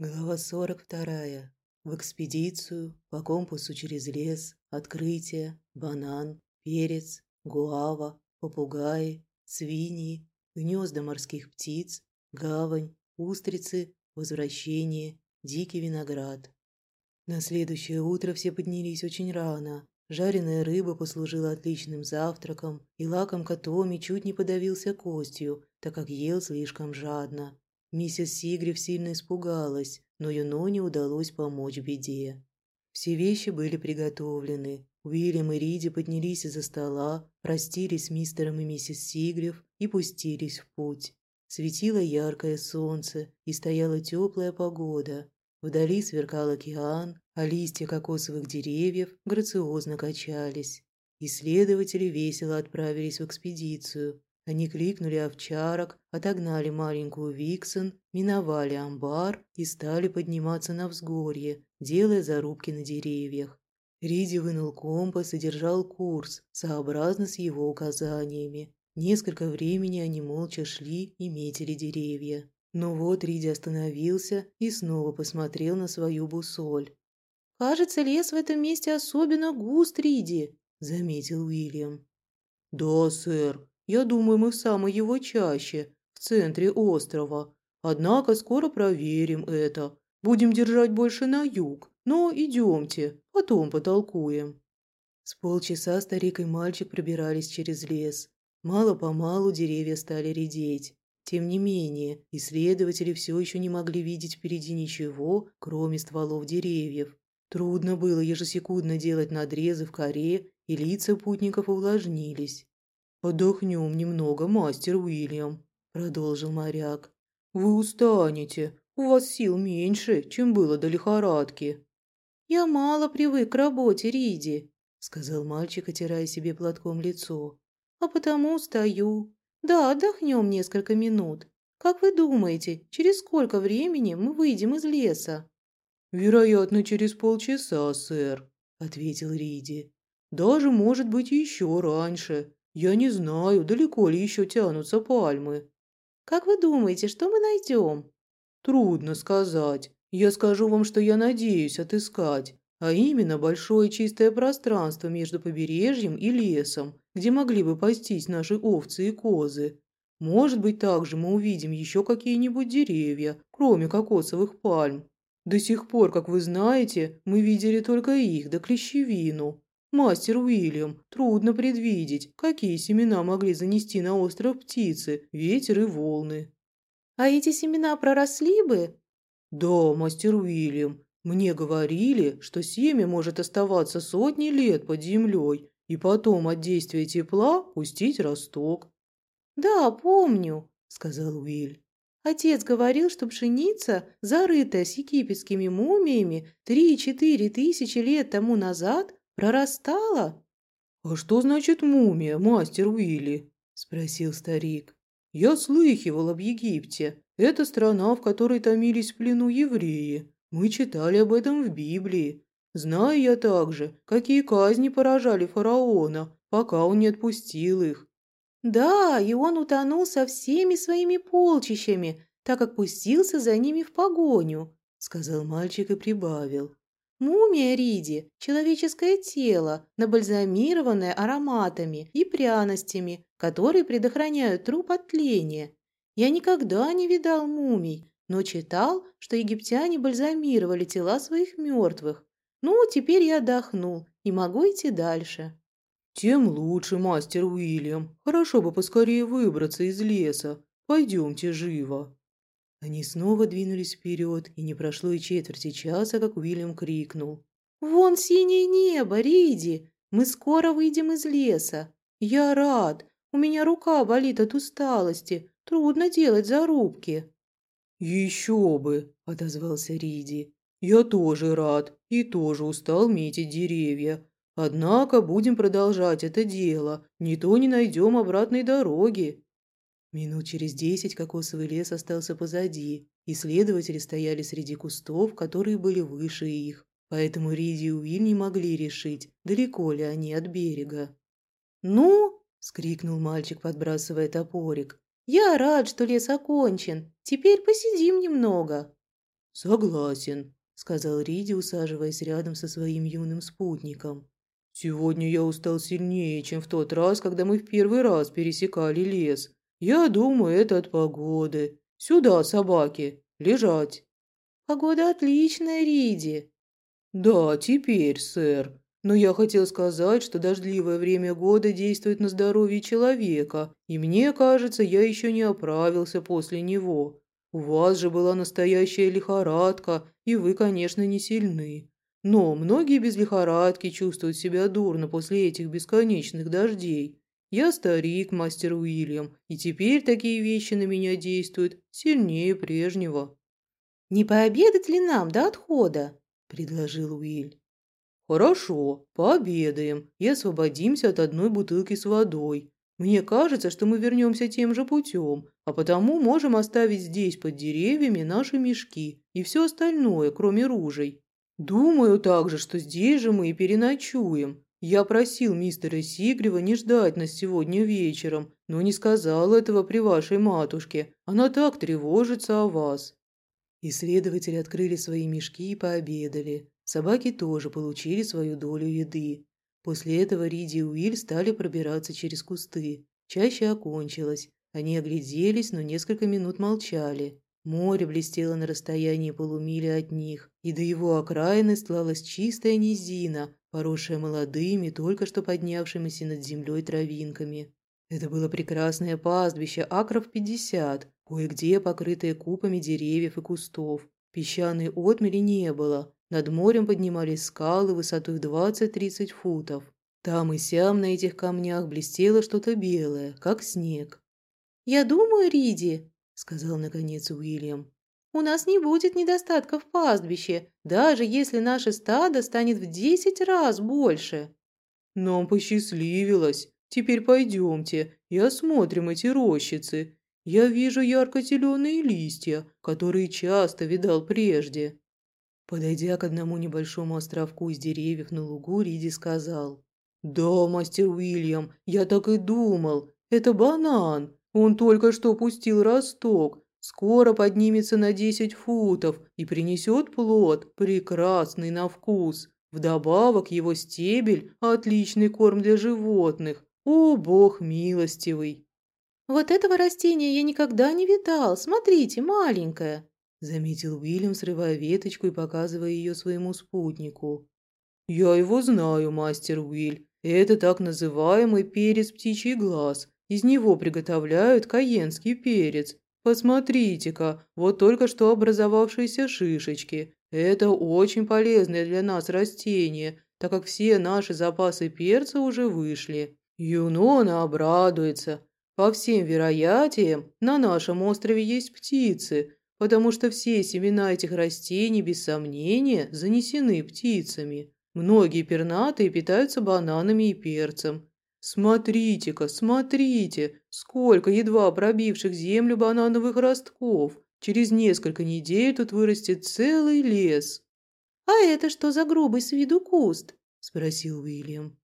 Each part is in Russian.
Глава 42. В экспедицию, по компасу через лес, открытие, банан, перец, гуава, попугаи, свиньи, гнезда морских птиц, гавань, устрицы, возвращение, дикий виноград. На следующее утро все поднялись очень рано. Жареная рыба послужила отличным завтраком, и лакомка Томми чуть не подавился костью, так как ел слишком жадно. Миссис Сигрев сильно испугалась, но Юноне удалось помочь беде. Все вещи были приготовлены. Уильям и Риди поднялись из-за стола, простились с мистером и миссис Сигрев и пустились в путь. Светило яркое солнце и стояла теплая погода. Вдали сверкал океан, а листья кокосовых деревьев грациозно качались. Исследователи весело отправились в экспедицию, они кликнули овчарок, отогнали маленькую Виксон, миновали амбар и стали подниматься на взгорье, делая зарубки на деревьях. Риди вынул компас и держал курс, сообразно с его указаниями. Несколько времени они молча шли и метили деревья. Но вот Риди остановился и снова посмотрел на свою бусоль. «Кажется, лес в этом месте особенно густ, Риди», — заметил Уильям. «Да, сэр, я думаю, мы в самой его чаще, в центре острова. Однако скоро проверим это. Будем держать больше на юг. Но идемте, потом потолкуем». С полчаса старик и мальчик пробирались через лес. Мало-помалу деревья стали редеть. Тем не менее, исследователи все еще не могли видеть впереди ничего, кроме стволов деревьев. Трудно было ежесекундно делать надрезы в коре, и лица путников увлажнились. «Отдохнем немного, мастер Уильям», – продолжил моряк. «Вы устанете. У вас сил меньше, чем было до лихорадки». «Я мало привык к работе, Риди», – сказал мальчик, отирая себе платком лицо. «А потому устаю. Да, отдохнем несколько минут. Как вы думаете, через сколько времени мы выйдем из леса?» «Вероятно, через полчаса, сэр», – ответил Риди. «Даже, может быть, еще раньше. «Я не знаю, далеко ли еще тянутся пальмы». «Как вы думаете, что мы найдем?» «Трудно сказать. Я скажу вам, что я надеюсь отыскать, а именно большое чистое пространство между побережьем и лесом, где могли бы пастись наши овцы и козы. Может быть, также мы увидим еще какие-нибудь деревья, кроме кокосовых пальм. До сих пор, как вы знаете, мы видели только их да клещевину. «Мастер Уильям, трудно предвидеть, какие семена могли занести на остров птицы, ветер и волны». «А эти семена проросли бы?» «Да, мастер Уильям, мне говорили, что семя может оставаться сотни лет под землей и потом от действия тепла пустить росток». «Да, помню», — сказал Уиль. Отец говорил, что пшеница, зарытая с египетскими мумиями три-четыре тысячи лет тому назад, Прорастала? А что значит мумия, мастер Уилли? Спросил старик. Я слыхивал об Египте. Это страна, в которой томились в плену евреи. Мы читали об этом в Библии. Знаю я также, какие казни поражали фараона, пока он не отпустил их. Да, и он утонул со всеми своими полчищами, так как пустился за ними в погоню, сказал мальчик и прибавил. Мумия Риди – человеческое тело, набальзамированное ароматами и пряностями, которые предохраняют труп от тления. Я никогда не видал мумий, но читал, что египтяне бальзамировали тела своих мертвых. Ну, теперь я отдохнул и могу идти дальше. Тем лучше, мастер Уильям. Хорошо бы поскорее выбраться из леса. Пойдемте живо. Они снова двинулись вперед, и не прошло и четверти часа, как Уильям крикнул. «Вон синее небо, Риди! Мы скоро выйдем из леса. Я рад. У меня рука болит от усталости. Трудно делать зарубки». «Еще бы!» – отозвался Риди. «Я тоже рад и тоже устал метить деревья. Однако будем продолжать это дело. Не то не найдем обратной дороги». Минут через десять кокосовый лес остался позади. Исследователи стояли среди кустов, которые были выше их. Поэтому Риди и Уиль не могли решить, далеко ли они от берега. «Ну!» – скрикнул мальчик, подбрасывая топорик. «Я рад, что лес окончен. Теперь посидим немного». «Согласен», – сказал Риди, усаживаясь рядом со своим юным спутником. «Сегодня я устал сильнее, чем в тот раз, когда мы в первый раз пересекали лес. Я думаю, это от погоды. Сюда, собаки, лежать». «Погода отличная, Риди». «Да, теперь, сэр. Но я хотел сказать, что дождливое время года действует на здоровье человека, и мне кажется, я еще не оправился после него. У вас же была настоящая лихорадка, и вы, конечно, не сильны. Но многие без лихорадки чувствуют себя дурно после этих бесконечных дождей. Я старик, мастер Уильям, и теперь такие вещи на меня действуют сильнее прежнего». «Не пообедать ли нам до отхода?» – предложил Уиль. «Хорошо, пообедаем и освободимся от одной бутылки с водой. Мне кажется, что мы вернемся тем же путем, а потому можем оставить здесь под деревьями наши мешки и все остальное, кроме ружей. Думаю также, что здесь же мы и переночуем. Я просил мистера Сигрева не ждать нас сегодня вечером, но не сказал этого при вашей матушке. Она так тревожится о вас». Исследователи открыли свои мешки и пообедали. Собаки тоже получили свою долю еды. После этого Риди и Уиль стали пробираться через кусты. Чаще окончилось. Они огляделись, но несколько минут молчали. Море блестело на расстоянии полумили от них, и до его окраины стлалась чистая низина, поросшая молодыми, только что поднявшимися над землей травинками. Это было прекрасное пастбище, акров пятьдесят, кое-где покрытое купами деревьев и кустов. Песчаной отмели не было, над морем поднимались скалы высотой в 20-30 футов. Там и сям на этих камнях блестело что-то белое, как снег. «Я думаю, Риди, – сказал наконец Уильям. «У нас не будет недостатка в пастбище, даже если наше стадо станет в десять раз больше». «Нам посчастливилось. Теперь пойдемте и осмотрим эти рощицы. Я вижу ярко-зеленые листья, которые часто видал прежде». Подойдя к одному небольшому островку из деревьев на лугу, Риди сказал. «Да, мастер Уильям, я так и думал. Это банан. Он только что пустил росток, скоро поднимется на 10 футов и принесет плод, прекрасный на вкус. Вдобавок его стебель – отличный корм для животных. О, бог милостивый! «Вот этого растения я никогда не видал. Смотрите, маленькое!» – заметил Уильям, срывая веточку и показывая ее своему спутнику. «Я его знаю, мастер Уиль. Это так называемый перец птичий глаз. Из него приготовляют каенский перец. Посмотрите-ка, вот только что образовавшиеся шишечки. Это очень полезное для нас растение, так как все наши запасы перца уже вышли. Юнона обрадуется. По всем вероятиям, на нашем острове есть птицы, потому что все семена этих растений, без сомнения, занесены птицами. Многие пернатые питаются бананами и перцем. «Смотрите-ка, смотрите, сколько едва пробивших землю банановых ростков! Через несколько недель тут вырастет целый лес!» «А это что за грубый с виду куст?» – спросил Уильям.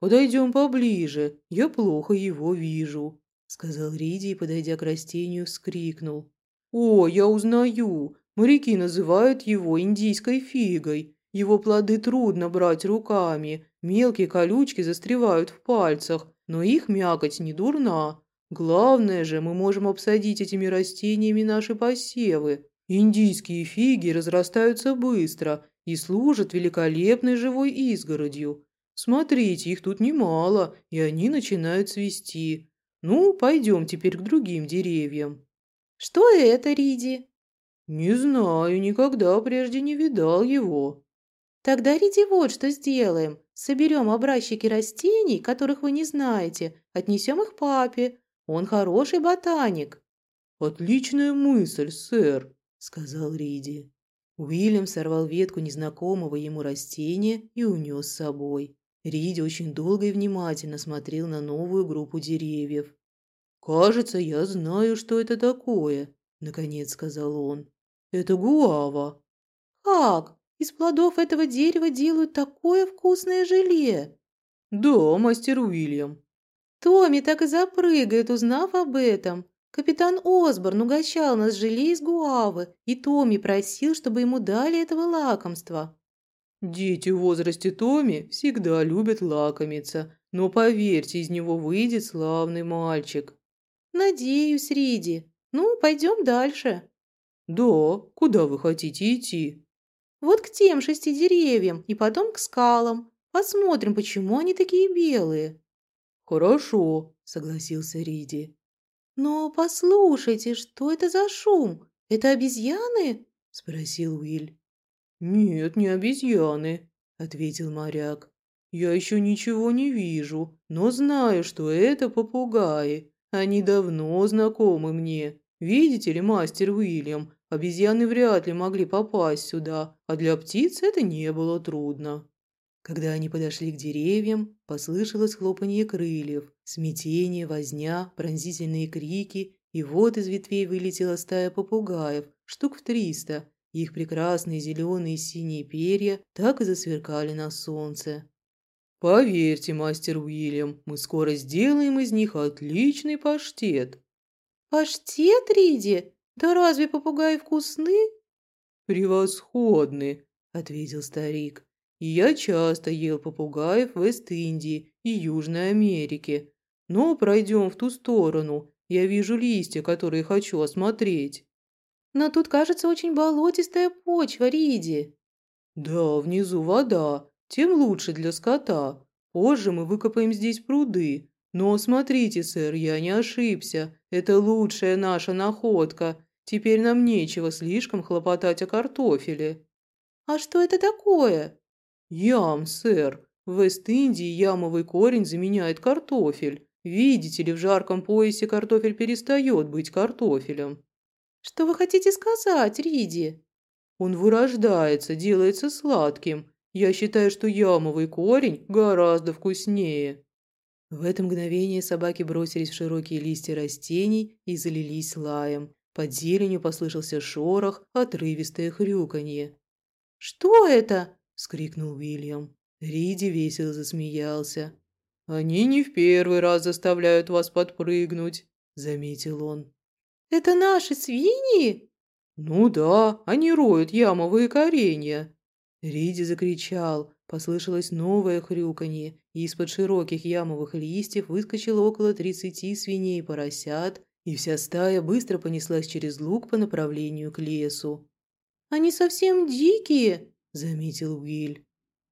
«Подойдем поближе, я плохо его вижу», – сказал Риди и, подойдя к растению, вскрикнул. «О, я узнаю! Моряки называют его индийской фигой. Его плоды трудно брать руками, Мелкие колючки застревают в пальцах, но их мякоть не дурна. Главное же, мы можем обсадить этими растениями наши посевы. Индийские фиги разрастаются быстро и служат великолепной живой изгородью. Смотрите, их тут немало, и они начинают цвести. Ну, пойдем теперь к другим деревьям. Что это, Риди? Не знаю, никогда прежде не видал его. Тогда, Риди, вот что сделаем. Соберем образчики растений, которых вы не знаете, отнесем их папе. Он хороший ботаник». «Отличная мысль, сэр», — сказал Риди. Уильям сорвал ветку незнакомого ему растения и унес с собой. Риди очень долго и внимательно смотрел на новую группу деревьев. «Кажется, я знаю, что это такое», — наконец сказал он. «Это гуава». «Как? Из плодов этого дерева делают такое вкусное желе. Да, мастер Уильям. Томми так и запрыгает, узнав об этом. Капитан Осборн угощал нас желе из гуавы, и Томми просил, чтобы ему дали этого лакомства». «Дети в возрасте Томми всегда любят лакомиться, но поверьте, из него выйдет славный мальчик». «Надеюсь, Риди. Ну, пойдем дальше». «Да, куда вы хотите идти?» «Вот к тем шести деревьям и потом к скалам. Посмотрим, почему они такие белые». «Хорошо», – согласился Риди. «Но послушайте, что это за шум? Это обезьяны?» – спросил Уиль. «Нет, не обезьяны», – ответил моряк. «Я еще ничего не вижу, но знаю, что это попугаи. Они давно знакомы мне. Видите ли, мастер Уильям, обезьяны вряд ли могли попасть сюда, а для птиц это не было трудно». Когда они подошли к деревьям, послышалось хлопанье крыльев, смятение, возня, пронзительные крики, и вот из ветвей вылетела стая попугаев, штук в триста. Их прекрасные зеленые и синие перья так и засверкали на солнце. «Поверьте, мастер Уильям, мы скоро сделаем из них отличный паштет». «Паштет, Риди? Да разве попугаи вкусны?» «Превосходны», — ответил старик. Я часто ел попугаев в Вест-Индии и Южной Америке. Но пройдем в ту сторону. Я вижу листья, которые хочу осмотреть. Но тут, кажется, очень болотистая почва, Риди. Да, внизу вода. Тем лучше для скота. Позже мы выкопаем здесь пруды. Но смотрите, сэр, я не ошибся. Это лучшая наша находка. Теперь нам нечего слишком хлопотать о картофеле. А что это такое? «Ям, сэр. В Вест-Индии ямовый корень заменяет картофель. Видите ли, в жарком поясе картофель перестает быть картофелем». «Что вы хотите сказать, Риди?» «Он вырождается, делается сладким. Я считаю, что ямовый корень гораздо вкуснее». В это мгновение собаки бросились в широкие листья растений и залились лаем. Под зеленью послышался шорох, отрывистое хрюканье. «Что это?» – вскрикнул Уильям. Риди весело засмеялся. «Они не в первый раз заставляют вас подпрыгнуть», – заметил он. «Это наши свиньи?» «Ну да, они роют ямовые коренья». Риди закричал. Послышалось новое хрюканье, и из-под широких ямовых листьев выскочило около тридцати свиней и поросят, и вся стая быстро понеслась через луг по направлению к лесу. «Они совсем дикие!» Заметил Уиль.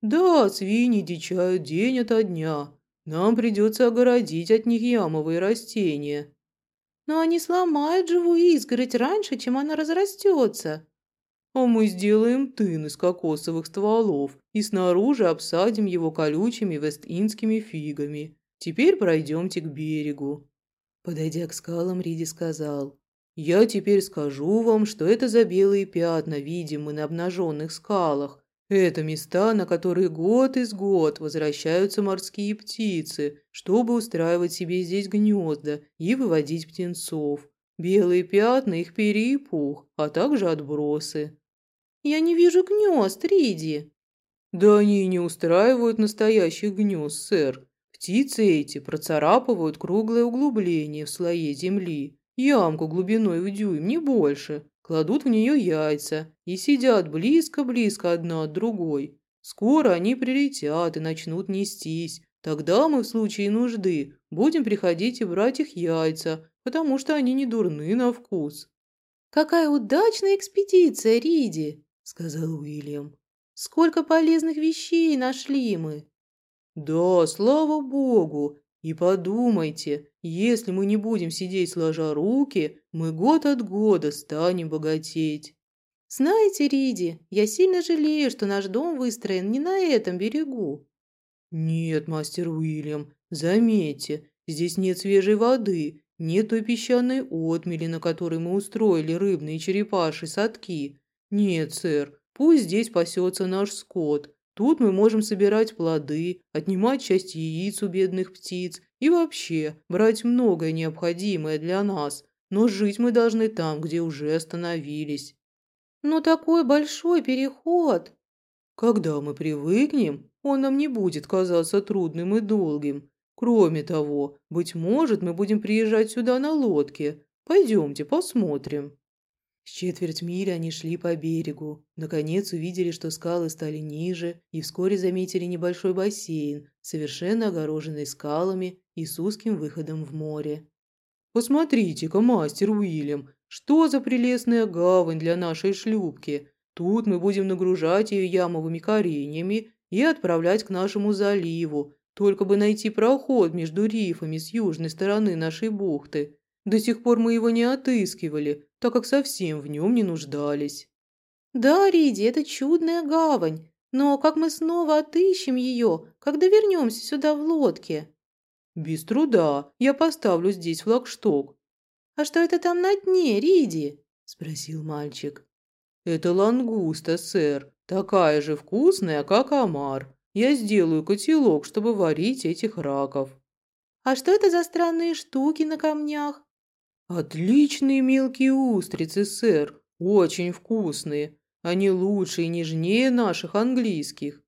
«Да, свиньи дичают день ото дня. Нам придется огородить от них ямовые растения». «Но они сломают живую изгородь раньше, чем она разрастется». «А мы сделаем тын из кокосовых стволов и снаружи обсадим его колючими вест-индскими фигами. Теперь пройдемте к берегу». Подойдя к скалам, Риди сказал, я теперь скажу вам, что это за белые пятна, видимые на обнаженных скалах. Это места, на которые год из год возвращаются морские птицы, чтобы устраивать себе здесь гнезда и выводить птенцов. Белые пятна – их перья и пух, а также отбросы. «Я не вижу гнезд, Риди». «Да они не устраивают настоящих гнезд, сэр. Птицы эти процарапывают круглое углубление в слое земли, ямку глубиной в дюйм, не больше, кладут в нее яйца и сидят близко-близко одна от другой. Скоро они прилетят и начнут нестись. Тогда мы в случае нужды будем приходить и брать их яйца, потому что они не дурны на вкус». «Какая удачная экспедиция, Риди!» – сказал Уильям. «Сколько полезных вещей нашли мы!» «Да, слава богу! И подумайте, если мы не будем сидеть сложа руки, мы год от года станем богатеть. Знаете, Риди, я сильно жалею, что наш дом выстроен не на этом берегу. Нет, мастер Уильям, заметьте, здесь нет свежей воды, нет той песчаной отмели, на которой мы устроили рыбные черепашьи садки. Нет, сэр, пусть здесь пасется наш скот, Тут мы можем собирать плоды, отнимать часть яиц у бедных птиц и вообще брать многое необходимое для нас, но жить мы должны там, где уже остановились. Но такой большой переход. Когда мы привыкнем, он нам не будет казаться трудным и долгим. Кроме того, быть может, мы будем приезжать сюда на лодке. Пойдемте посмотрим». С четверть мили они шли по берегу. Наконец увидели, что скалы стали ниже, и вскоре заметили небольшой бассейн, совершенно огороженный скалами и с узким выходом в море. «Посмотрите-ка, мастер Уильям, что за прелестная гавань для нашей шлюпки. Тут мы будем нагружать ее ямовыми кореньями и отправлять к нашему заливу, только бы найти проход между рифами с южной стороны нашей бухты. До сих пор мы его не отыскивали, так как совсем в нем не нуждались. Да, Риди, это чудная гавань, но как мы снова отыщем ее, когда вернемся сюда в лодке? Без труда, я поставлю здесь флагшток. А что это там на дне, Риди? Спросил мальчик. Это лангуста, сэр, такая же вкусная, как омар. Я сделаю котелок, чтобы варить этих раков. А что это за странные штуки на камнях? «Отличные мелкие устрицы, сэр, очень вкусные. Они лучше и нежнее наших английских».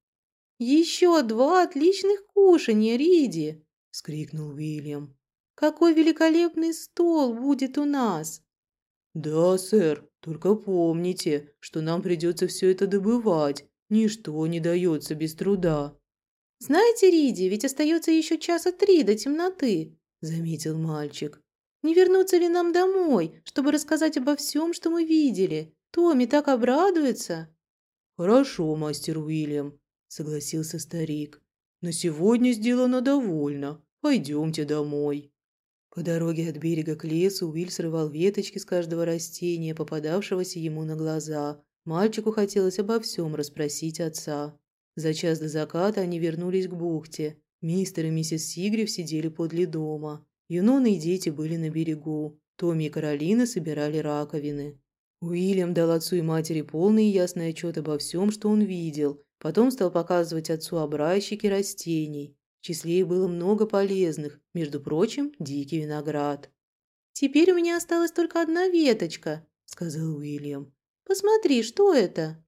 «Еще два отличных кушанья, Риди!» – вскрикнул Уильям. «Какой великолепный стол будет у нас!» «Да, сэр, только помните, что нам придется все это добывать. Ничто не дается без труда». «Знаете, Риди, ведь остается еще часа три до темноты», – заметил мальчик. Не вернуться ли нам домой, чтобы рассказать обо всем, что мы видели? Томми так обрадуется». «Хорошо, мастер Уильям», — согласился старик. «На сегодня сделано довольно. Пойдемте домой». По дороге от берега к лесу Уиль срывал веточки с каждого растения, попадавшегося ему на глаза. Мальчику хотелось обо всем расспросить отца. За час до заката они вернулись к бухте. Мистер и миссис Сигрев сидели подле дома. Юнона и дети были на берегу. Томми и Каролина собирали раковины. Уильям дал отцу и матери полный и ясный отчет обо всем, что он видел. Потом стал показывать отцу образчики растений. В числе их было много полезных, между прочим, дикий виноград. «Теперь у меня осталась только одна веточка», — сказал Уильям. «Посмотри, что это?»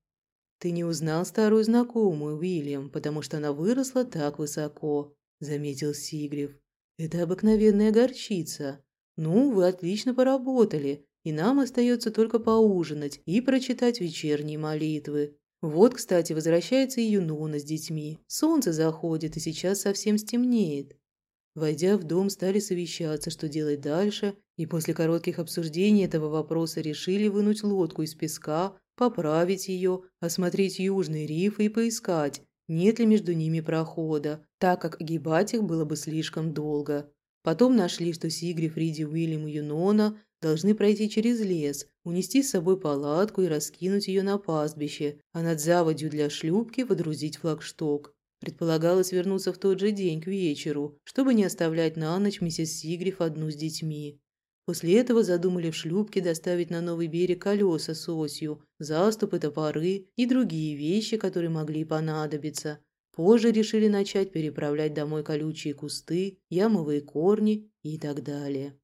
«Ты не узнал старую знакомую, Уильям, потому что она выросла так высоко», — заметил Сигрев. Это обыкновенная горчица. Ну, вы отлично поработали, и нам остается только поужинать и прочитать вечерние молитвы. Вот, кстати, возвращается и Юнона с детьми. Солнце заходит, и сейчас совсем стемнеет. Войдя в дом, стали совещаться, что делать дальше, и после коротких обсуждений этого вопроса решили вынуть лодку из песка, поправить ее, осмотреть южные рифы и поискать, нет ли между ними прохода, так как огибать их было бы слишком долго. Потом нашли, что Сигри, Фриди, Уильям и Юнона должны пройти через лес, унести с собой палатку и раскинуть ее на пастбище, а над заводью для шлюпки водрузить флагшток. Предполагалось вернуться в тот же день к вечеру, чтобы не оставлять на ночь миссис Сигриф одну с детьми. После этого задумали в шлюпке доставить на новый берег колеса с осью, заступы, топоры и другие вещи, которые могли понадобиться. Позже решили начать переправлять домой колючие кусты, ямовые корни и так далее.